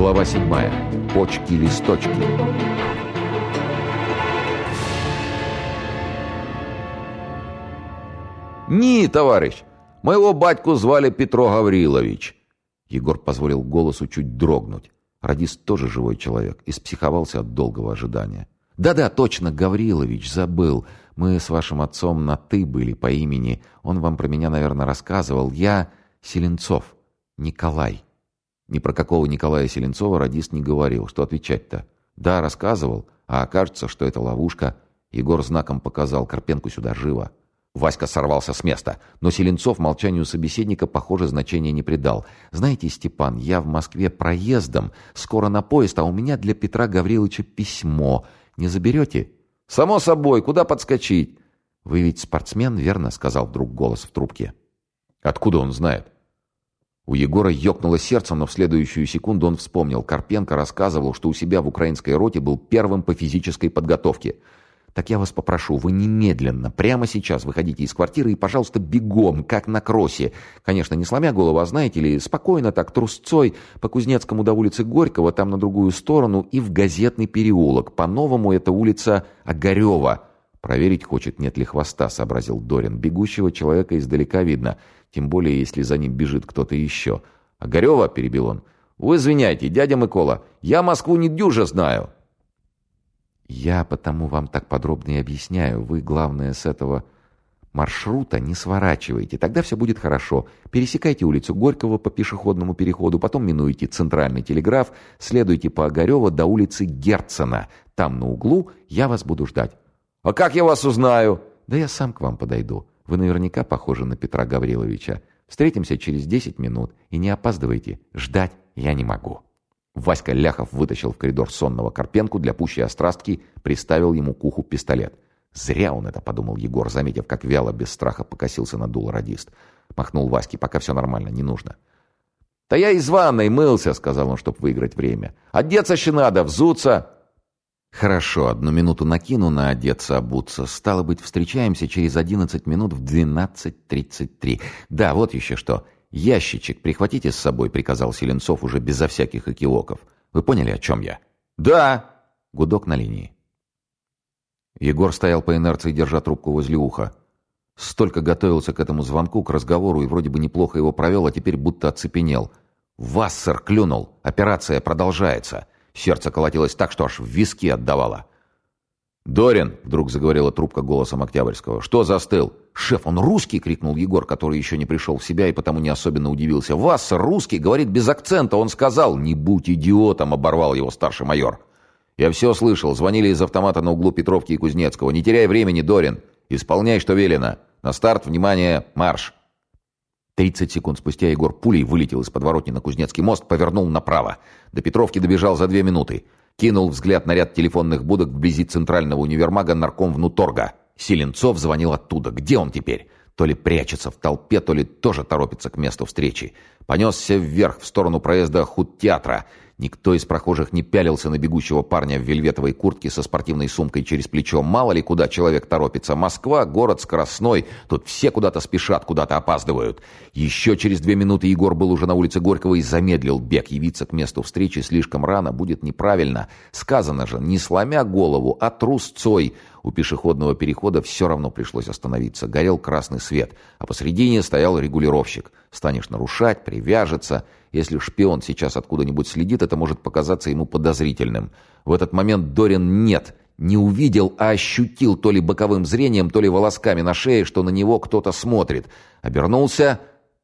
Глава 7. Почки-листочки. «Ни, товарищ! Моего батьку звали Петро Гаврилович!» Егор позволил голосу чуть дрогнуть. Радист тоже живой человек, и спсиховался от долгого ожидания. «Да-да, точно, Гаврилович, забыл. Мы с вашим отцом на «ты» были по имени. Он вам про меня, наверное, рассказывал. Я Селенцов, Николай». Ни про какого Николая Селенцова радист не говорил. Что отвечать-то? Да, рассказывал, а окажется, что это ловушка. Егор знаком показал, Карпенку сюда живо. Васька сорвался с места, но Селенцов молчанию собеседника, похоже, значения не придал. «Знаете, Степан, я в Москве проездом, скоро на поезд, а у меня для Петра Гавриловича письмо. Не заберете?» «Само собой, куда подскочить?» «Вы ведь спортсмен, верно?» — сказал вдруг голос в трубке. «Откуда он знает?» У Егора ёкнуло сердце, но в следующую секунду он вспомнил. Карпенко рассказывал, что у себя в украинской роте был первым по физической подготовке — так я вас попрошу, вы немедленно, прямо сейчас выходите из квартиры и, пожалуйста, бегом, как на кроссе. Конечно, не сломя голову, а знаете ли, спокойно так, трусцой, по Кузнецкому до улицы Горького, там на другую сторону, и в газетный переулок. По-новому это улица Огарева. Проверить хочет, нет ли хвоста, сообразил Дорин. Бегущего человека издалека видно, тем более, если за ним бежит кто-то еще. Огарева, перебил он. Вы извиняйте, дядя Микола, я Москву не дюже знаю. Я потому вам так подробно и объясняю. Вы, главное, с этого маршрута не сворачивайте. Тогда все будет хорошо. Пересекайте улицу Горького по пешеходному переходу, потом минуете центральный телеграф, следуйте по Огарева до улицы Герцена. Там на углу я вас буду ждать. «А как я вас узнаю?» «Да я сам к вам подойду. Вы наверняка похожи на Петра Гавриловича. Встретимся через десять минут. И не опаздывайте. Ждать я не могу». Васька Ляхов вытащил в коридор сонного Карпенку для пущей острастки, приставил ему к уху пистолет. «Зря он это», — подумал Егор, заметив, как вяло, без страха покосился на дул радист. Махнул Ваське, пока все нормально, не нужно. «Да я из ванной мылся», — сказал он, чтобы выиграть время. «Одеться еще надо, взуться». «Хорошо, одну минуту накину на одеться, обуться. Стало быть, встречаемся через одиннадцать минут в двенадцать тридцать три. Да, вот еще что. «Ящичек прихватите с собой», — приказал Селенцов уже безо всяких экивоков. «Вы поняли, о чем я?» «Да!» — гудок на линии. Егор стоял по инерции, держа трубку возле уха. Столько готовился к этому звонку, к разговору, и вроде бы неплохо его провел, а теперь будто оцепенел. «Вассер клюнул! Операция продолжается!» Сердце колотилось так, что аж в виски отдавало. «Дорин!» — вдруг заговорила трубка голосом Октябрьского. «Что застыл?» «Шеф, он русский!» — крикнул Егор, который еще не пришел в себя и потому не особенно удивился. «Вас, русский!» — говорит без акцента. Он сказал. «Не будь идиотом!» — оборвал его старший майор. «Я все слышал. Звонили из автомата на углу Петровки и Кузнецкого. Не теряй времени, Дорин. Исполняй, что велено. На старт, внимание, марш!» Тридцать секунд спустя Егор пулей вылетел из подворотни на Кузнецкий мост, повернул направо. До Петровки добежал за две минуты. Кинул взгляд на ряд телефонных будок вблизи центрального универмага нарком внуторга. Селенцов звонил оттуда. Где он теперь? То ли прячется в толпе, то ли тоже торопится к месту встречи. Понесся вверх в сторону проезда худтеатра. Никто из прохожих не пялился на бегущего парня в вельветовой куртке со спортивной сумкой через плечо. Мало ли, куда человек торопится. Москва, город скоростной. Тут все куда-то спешат, куда-то опаздывают. Еще через две минуты Егор был уже на улице Горького и замедлил бег. Явиться к месту встречи слишком рано будет неправильно. Сказано же, не сломя голову, а трусцой. У пешеходного перехода все равно пришлось остановиться. Горел красный свет, а посредине стоял регулировщик. Станешь нарушать, привяжется. Если шпион сейчас откуда-нибудь следит, это может показаться ему подозрительным. В этот момент Дорин нет, не увидел, а ощутил то ли боковым зрением, то ли волосками на шее, что на него кто-то смотрит. Обернулся.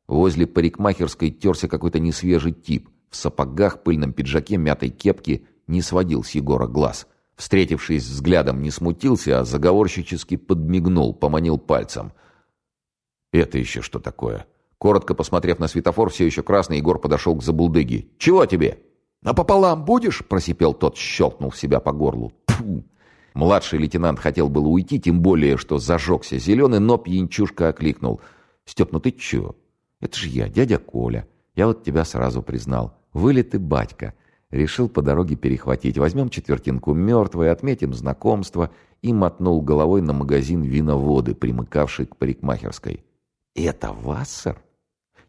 Возле парикмахерской терся какой-то несвежий тип. В сапогах, пыльном пиджаке, мятой кепке не сводил с Егора глаз. Встретившись взглядом, не смутился, а заговорщически подмигнул, поманил пальцем. «Это еще что такое?» Коротко посмотрев на светофор, все еще красный, Егор подошел к забулдыге. «Чего тебе?» «А пополам будешь?» – просипел тот, щелкнул себя по горлу. Фу. Младший лейтенант хотел было уйти, тем более, что зажегся зеленый, но пьянчушка окликнул. «Степ, ну ты чего? Это же я, дядя Коля. Я вот тебя сразу признал. Вылитый батька. Решил по дороге перехватить. Возьмем четвертинку мертвой, отметим знакомство» и мотнул головой на магазин виноводы, примыкавший к парикмахерской. «Это Вассер?»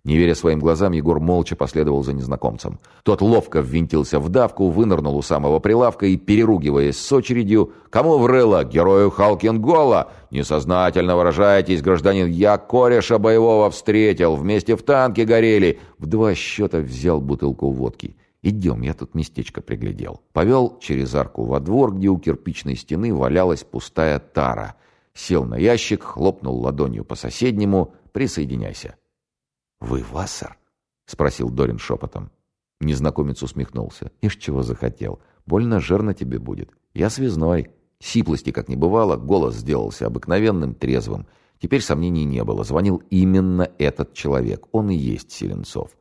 Не веря своим глазам, Егор молча последовал за незнакомцем. Тот ловко ввинтился в давку, вынырнул у самого прилавка и, переругиваясь с очередью, «Кому врыло? Герою Халкингола! Несознательно выражаетесь, гражданин, я кореша боевого встретил, вместе в танке горели!» В два счета взял бутылку водки. «Идем, я тут местечко приглядел». Повел через арку во двор, где у кирпичной стены валялась пустая тара. Сел на ящик, хлопнул ладонью по соседнему «Присоединяйся». «Вы Вассер?» — спросил Дорин шепотом. Незнакомец усмехнулся. «Ишь, чего захотел. Больно жирно тебе будет. Я связной». Сиплости как не бывало, голос сделался обыкновенным, трезвым. Теперь сомнений не было. Звонил именно этот человек. Он и есть Селенцов.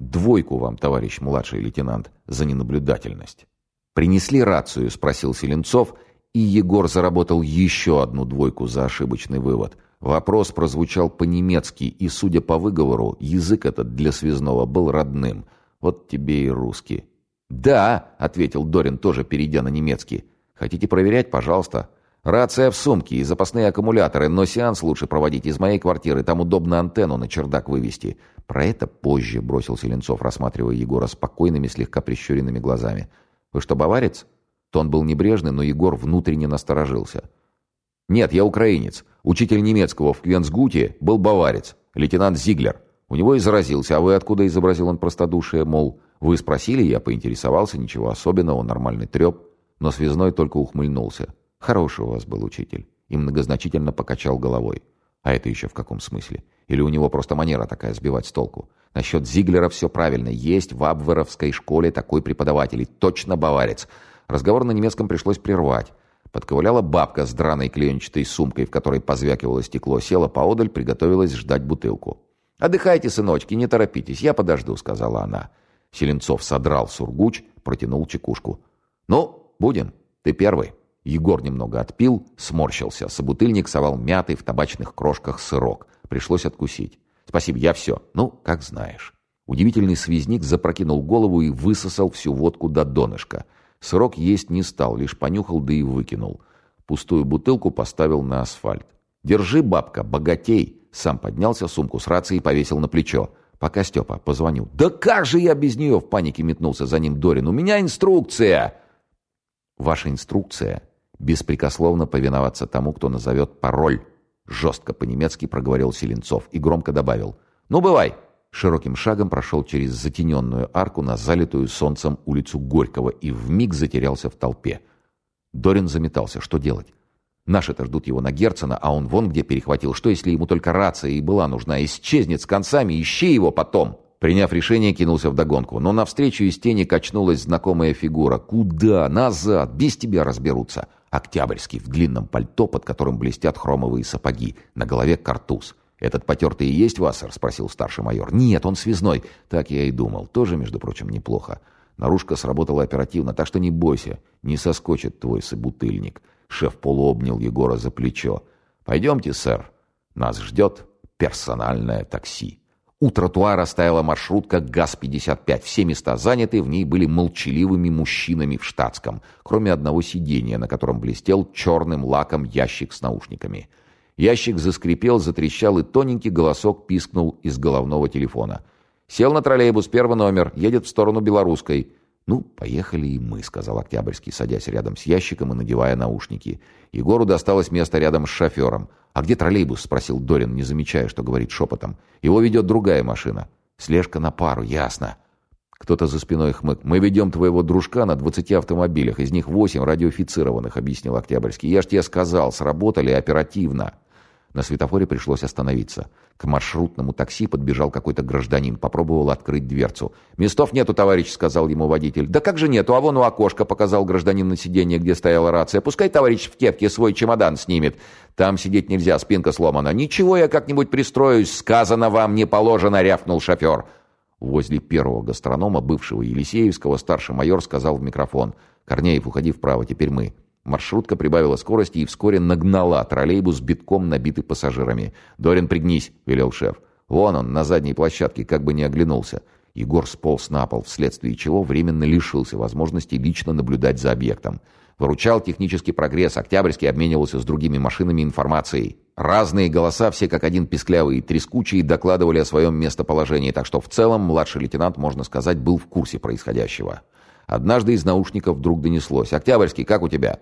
«Двойку вам, товарищ младший лейтенант, за ненаблюдательность». «Принесли рацию?» — спросил Селенцов, и Егор заработал еще одну двойку за ошибочный вывод. Вопрос прозвучал по-немецки, и, судя по выговору, язык этот для связного был родным. Вот тебе и русский. «Да», — ответил Дорин, тоже перейдя на немецкий. «Хотите проверять? Пожалуйста». «Рация в сумке и запасные аккумуляторы, но сеанс лучше проводить из моей квартиры, там удобно антенну на чердак вывести». «Про это позже», — бросил Селенцов, рассматривая Егора спокойными, слегка прищуренными глазами. «Вы что, баварец?» Тон был небрежный, но Егор внутренне насторожился. «Нет, я украинец. Учитель немецкого в Квенсгуте был баварец, лейтенант Зиглер. У него и заразился, а вы откуда изобразил он простодушие, мол, вы спросили, я поинтересовался, ничего особенного, нормальный треп. Но связной только ухмыльнулся. Хороший у вас был учитель. И многозначительно покачал головой. А это еще в каком смысле? Или у него просто манера такая сбивать с толку? Насчет Зиглера все правильно. Есть в Абверовской школе такой преподаватель. И точно баварец. Разговор на немецком пришлось прервать. Подковыляла бабка с драной клеенчатой сумкой, в которой позвякивало стекло, села поодаль, приготовилась ждать бутылку. «Отдыхайте, сыночки, не торопитесь, я подожду», — сказала она. Селенцов содрал сургуч, протянул чекушку. «Ну, будем. Ты первый». Егор немного отпил, сморщился. Собутыльник совал мятый в табачных крошках сырок. Пришлось откусить. «Спасибо, я все. Ну, как знаешь». Удивительный связник запрокинул голову и высосал всю водку до донышка — Сырок есть не стал, лишь понюхал да и выкинул. Пустую бутылку поставил на асфальт. «Держи, бабка, богатей!» Сам поднялся, сумку с рацией повесил на плечо. Пока Степа позвонил. «Да как же я без нее?» В панике метнулся за ним Дорин. «У меня инструкция!» «Ваша инструкция — беспрекословно повиноваться тому, кто назовет пароль», жестко по-немецки проговорил Селенцов и громко добавил. «Ну, бывай!» широким шагом прошел через затененную арку на залитую солнцем улицу Горького и вмиг затерялся в толпе. Дорин заметался. Что делать? Наши-то ждут его на Герцена, а он вон где перехватил. Что, если ему только рация и была нужна? Исчезнет с концами, ищи его потом!» Приняв решение, кинулся вдогонку. Но навстречу из тени качнулась знакомая фигура. «Куда? Назад! Без тебя разберутся!» Октябрьский в длинном пальто, под которым блестят хромовые сапоги. На голове картуз. «Этот потертый и есть Вассер?» — спросил старший майор. «Нет, он связной». «Так я и думал. Тоже, между прочим, неплохо. Наружка сработала оперативно, так что не бойся. Не соскочит твой собутыльник». Шеф полуобнял Егора за плечо. «Пойдемте, сэр. Нас ждет персональное такси». У тротуара стояла маршрутка ГАЗ-55. Все места заняты, в ней были молчаливыми мужчинами в штатском, кроме одного сидения, на котором блестел черным лаком ящик с наушниками. Ящик заскрипел, затрещал, и тоненький голосок пискнул из головного телефона. «Сел на троллейбус, первый номер, едет в сторону Белорусской». «Ну, поехали и мы», — сказал Октябрьский, садясь рядом с ящиком и надевая наушники. Егору досталось место рядом с шофером. «А где троллейбус?» — спросил Дорин, не замечая, что говорит шепотом. «Его ведет другая машина». «Слежка на пару, ясно». Кто-то за спиной хмык. «Мы ведем твоего дружка на двадцати автомобилях, из них восемь радиофицированных», — объяснил Октябрьский. «Я ж тебе сказал, сработали оперативно». На светофоре пришлось остановиться. К маршрутному такси подбежал какой-то гражданин, попробовал открыть дверцу. «Местов нету, товарищ», — сказал ему водитель. «Да как же нету, а вон у окошка», — показал гражданин на сиденье, где стояла рация. «Пускай товарищ в кепке свой чемодан снимет. Там сидеть нельзя, спинка сломана». «Ничего, я как-нибудь пристроюсь. Сказано вам, не положено», — рявкнул шофер. Возле первого гастронома, бывшего Елисеевского, старший майор сказал в микрофон. «Корнеев, уходи вправо, теперь мы». Маршрутка прибавила скорости и вскоре нагнала троллейбус битком набитый пассажирами. «Дорин, пригнись!» — велел шеф. «Вон он, на задней площадке, как бы не оглянулся». Егор сполз на пол, вследствие чего временно лишился возможности лично наблюдать за объектом. Выручал технический прогресс, Октябрьский обменивался с другими машинами информацией. Разные голоса, все как один писклявые и трескучие, докладывали о своем местоположении, так что в целом младший лейтенант, можно сказать, был в курсе происходящего. Однажды из наушников вдруг донеслось. «Октябрьский, как у тебя?»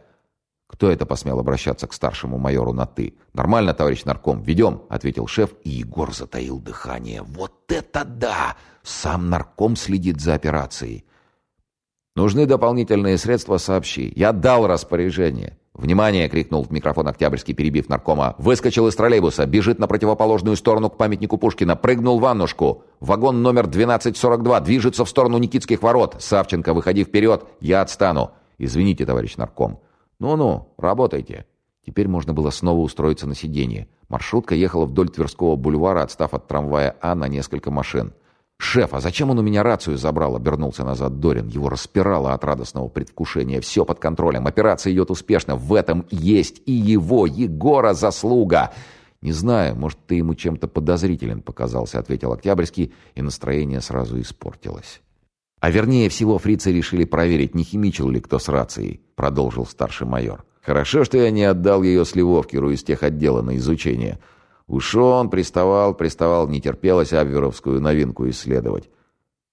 Кто это посмел обращаться к старшему майору на «ты»? «Нормально, товарищ нарком, ведем», — ответил шеф, и Егор затаил дыхание. «Вот это да! Сам нарком следит за операцией». «Нужны дополнительные средства, сообщи. Я дал распоряжение». «Внимание!» — крикнул в микрофон Октябрьский, перебив наркома. «Выскочил из троллейбуса, бежит на противоположную сторону к памятнику Пушкина, прыгнул в ваннушку. Вагон номер 1242 движется в сторону Никитских ворот. Савченко, выходи вперед, я отстану». «Извините, товарищ нарком». «Ну-ну, работайте». Теперь можно было снова устроиться на сиденье. Маршрутка ехала вдоль Тверского бульвара, отстав от трамвая А на несколько машин. «Шеф, а зачем он у меня рацию забрал?» — обернулся назад Дорин. Его распирало от радостного предвкушения. «Все под контролем. Операция идет успешно. В этом есть и его, Егора, заслуга!» «Не знаю, может, ты ему чем-то подозрителен показался», — ответил Октябрьский, и настроение сразу испортилось. «А вернее всего, фрицы решили проверить, не химичил ли кто с рацией», — продолжил старший майор. «Хорошо, что я не отдал ее Сливовкеру из тех отдела на изучение. Уж он приставал, приставал, не терпелось Абверовскую новинку исследовать».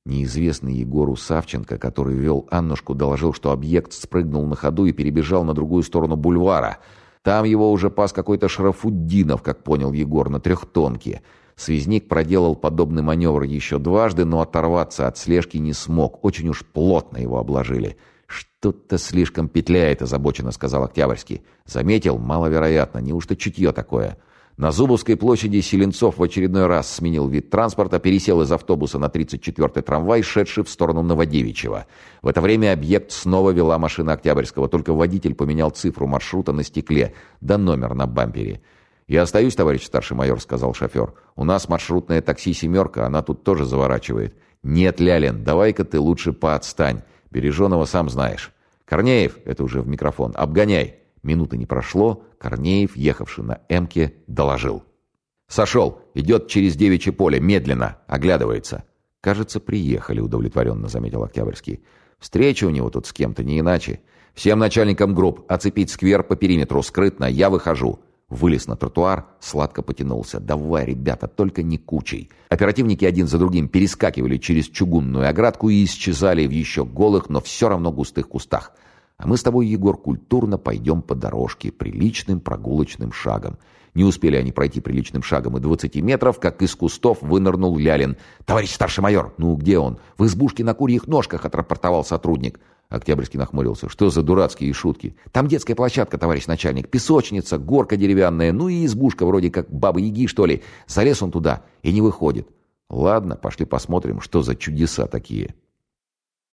Неизвестный Егору Савченко, который вел Аннушку, доложил, что объект спрыгнул на ходу и перебежал на другую сторону бульвара. Там его уже пас какой-то Шарафуддинов, как понял Егор, на трехтонке. Связник проделал подобный маневр еще дважды, но оторваться от слежки не смог. Очень уж плотно его обложили. «Что-то слишком петляет», — озабоченно сказал Октябрьский. «Заметил? Маловероятно. Неужто чутье такое?» На Зубовской площади Селенцов в очередной раз сменил вид транспорта, пересел из автобуса на 34-й трамвай, шедший в сторону Новодевичьего. В это время объект снова вела машина Октябрьского, только водитель поменял цифру маршрута на стекле, да номер на бампере. «Я остаюсь, товарищ старший майор», — сказал шофер. «У нас маршрутное такси «семерка», она тут тоже заворачивает». «Нет, Лялин, давай-ка ты лучше поотстань. Береженого сам знаешь». «Корнеев», — это уже в микрофон, — «обгоняй». Минуты не прошло, Корнеев, ехавший на «Эмке», доложил. «Сошел, идет через девичье поле, медленно, оглядывается». «Кажется, приехали», — удовлетворенно заметил Октябрьский. «Встреча у него тут с кем-то, не иначе. Всем начальникам групп оцепить сквер по периметру, скрытно, я выхожу. Вылез на тротуар, сладко потянулся. «Давай, ребята, только не кучей». Оперативники один за другим перескакивали через чугунную оградку и исчезали в еще голых, но все равно густых кустах. А мы с тобой, Егор, культурно пойдем по дорожке, приличным прогулочным шагом. Не успели они пройти приличным шагом и двадцати метров, как из кустов вынырнул Лялин. «Товарищ старший майор!» «Ну, где он?» «В избушке на курьих ножках», — отрапортовал сотрудник. Октябрьский нахмурился. «Что за дурацкие шутки?» «Там детская площадка, товарищ начальник, песочница, горка деревянная, ну и избушка вроде как бабы-яги, что ли. Залез он туда и не выходит». «Ладно, пошли посмотрим, что за чудеса такие».